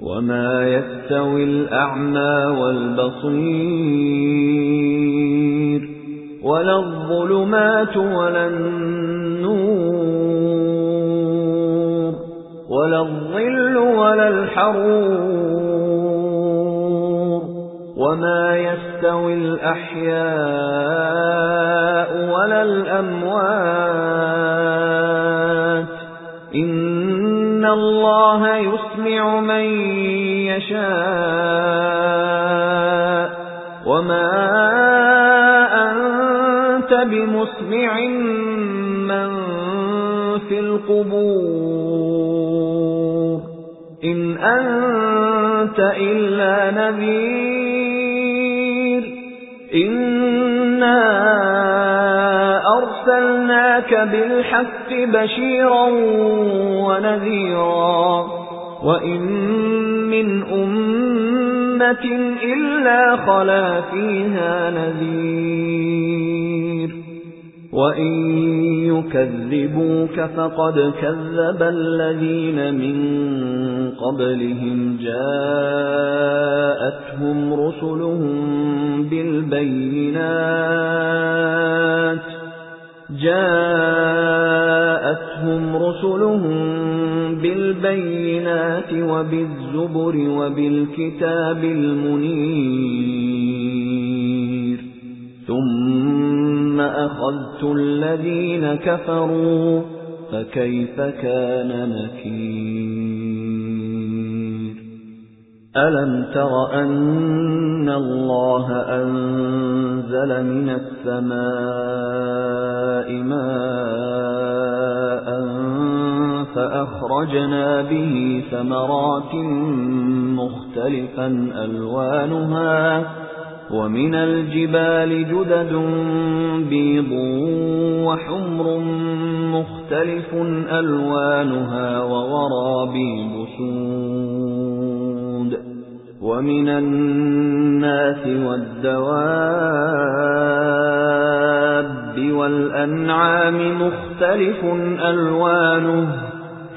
وَمَا يَسْتَوِي الْأَعْمَى وَالْبَصِيرُ وَلَا الظُّلُمَاتُ وَلَا النُّورُ وَلَا الظِّلُّ وَلَا الْحَرُورُ وَمَا يَسْتَوِي الْأَحْيَاءُ وَلَا الْأَمْوَاتُ إِنَّ اللَّهَ يُسْمِعُ مَن يَشَاءُ وَمَا أَنتَ بِمُسْمِعٍ مَّن فِي الْقُبُورِ إِنْ أَنتَ إِلَّا نَذِيرٌ إِنَّا أَرْسَلْنَاكَ بِالْحَقِّ بَشِيرًا وَنَذِيرًا وَإِن مِّنْ أُمَّةٍ إِلَّا خَلَا فِيهَا نَذِيرٌ وَإِن يُكَذِّبُوكَ فَقَدْ كَذَّبَ الَّذِينَ مِن قَبْلِهِمْ جَاءَتْهُمْ رُسُلُهُم بِالْبَيِّنَاتِ جاءتهم رسلهم بالبينات وبالزبر وبالكتاب المنير. ثم أخذت الذين كفروا فكيف كان نكير؟ ألم تر أن الله أنزل من السماء فأخرجنا به ثمرات مختلفا ألوانها ومن الجبال جدد بيض وحمر مختلف ألوانها وغرابي بسود ومن الناس والدواب والأنعام مختلف ألوانه.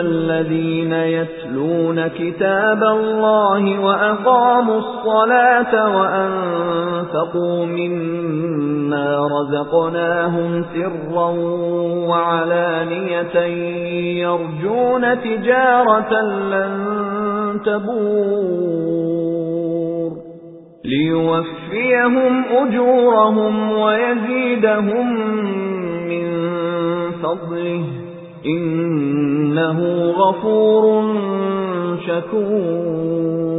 الذين يتلون كتاب الله وأقاموا الصلاة وأنفقوا مما رزقناهم سرا وعلانية يرجون تجارة لن تبور ليوفيهم أجورهم ويزيدهم من فضله إنه غفور شكور.